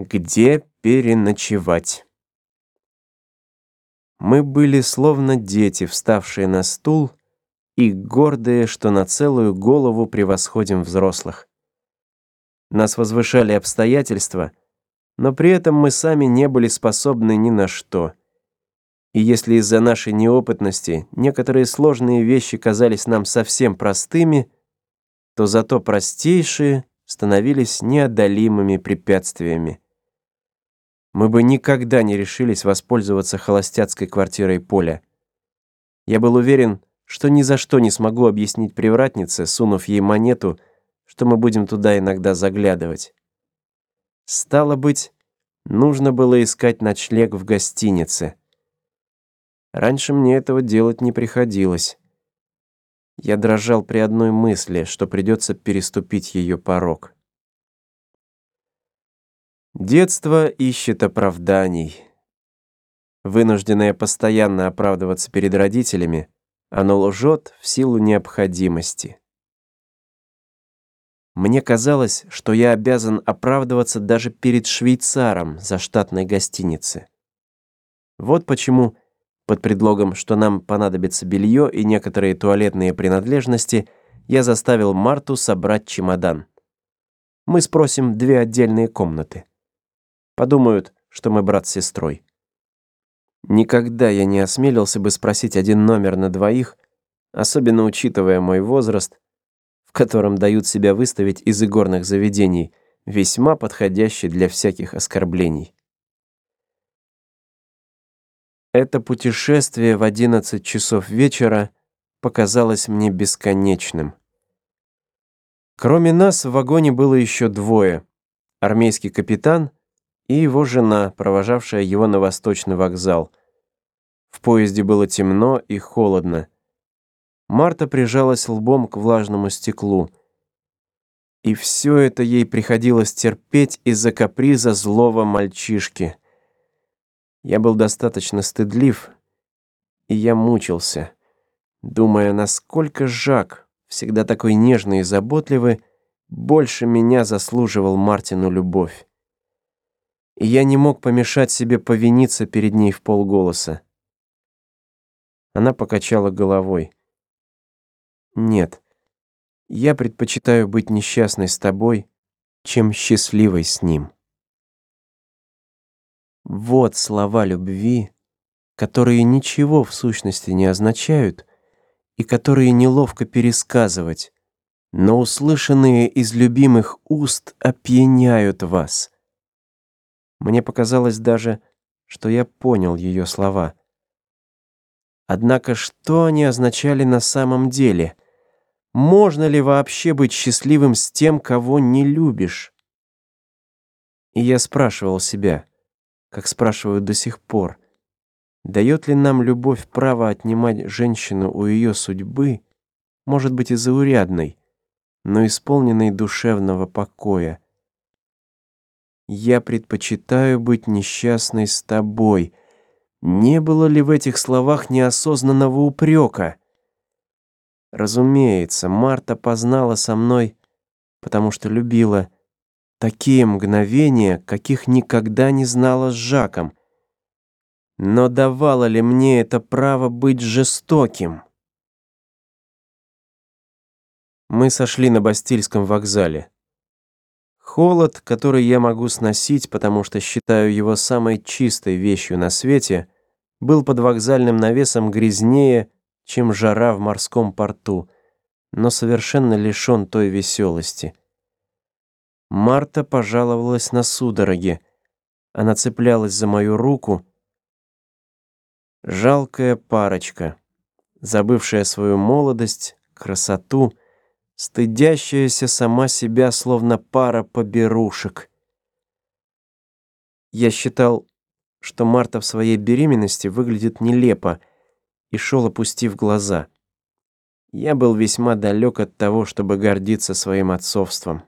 Где переночевать? Мы были словно дети, вставшие на стул и гордые, что на целую голову превосходим взрослых. Нас возвышали обстоятельства, но при этом мы сами не были способны ни на что. И если из-за нашей неопытности некоторые сложные вещи казались нам совсем простыми, то зато простейшие становились неодолимыми препятствиями мы бы никогда не решились воспользоваться холостяцкой квартирой Поля. Я был уверен, что ни за что не смогу объяснить привратнице, сунув ей монету, что мы будем туда иногда заглядывать. Стало быть, нужно было искать ночлег в гостинице. Раньше мне этого делать не приходилось. Я дрожал при одной мысли, что придется переступить ее порог. Детство ищет оправданий. Вынужденное постоянно оправдываться перед родителями, оно лжет в силу необходимости. Мне казалось, что я обязан оправдываться даже перед швейцаром за штатной гостиницы. Вот почему, под предлогом, что нам понадобится белье и некоторые туалетные принадлежности, я заставил Марту собрать чемодан. Мы спросим две отдельные комнаты. Подумают, что мы брат с сестрой. Никогда я не осмелился бы спросить один номер на двоих, особенно учитывая мой возраст, в котором дают себя выставить из игорных заведений, весьма подходящий для всяких оскорблений. Это путешествие в 11 часов вечера показалось мне бесконечным. Кроме нас в вагоне было еще двое. Армейский капитан и его жена, провожавшая его на восточный вокзал. В поезде было темно и холодно. Марта прижалась лбом к влажному стеклу. И все это ей приходилось терпеть из-за каприза злого мальчишки. Я был достаточно стыдлив, и я мучился, думая, насколько Жак, всегда такой нежный и заботливый, больше меня заслуживал Мартину любовь и я не мог помешать себе повиниться перед ней в полголоса. Она покачала головой. «Нет, я предпочитаю быть несчастной с тобой, чем счастливой с ним». Вот слова любви, которые ничего в сущности не означают и которые неловко пересказывать, но услышанные из любимых уст опьяняют вас — мне показалось даже, что я понял ее слова. Однако что они означали на самом деле? Можно ли вообще быть счастливым с тем, кого не любишь? И я спрашивал себя, как спрашиваю до сих пор, дает ли нам любовь право отнимать женщину у ее судьбы, может быть и заурядной, но исполненной душевного покоя, я предпочитаю быть несчастной с тобой. Не было ли в этих словах неосознанного упрека? Разумеется, Марта познала со мной, потому что любила такие мгновения, каких никогда не знала с Жаком. Но давало ли мне это право быть жестоким? Мы сошли на Бастильском вокзале. Холод, который я могу сносить, потому что считаю его самой чистой вещью на свете, был под вокзальным навесом грязнее, чем жара в морском порту, но совершенно лишён той веселости. Марта пожаловалась на судороги. Она цеплялась за мою руку. Жалкая парочка, забывшая свою молодость, красоту — стыдящаяся сама себя, словно пара поберушек. Я считал, что Марта в своей беременности выглядит нелепо, и шел, опустив глаза. Я был весьма далек от того, чтобы гордиться своим отцовством.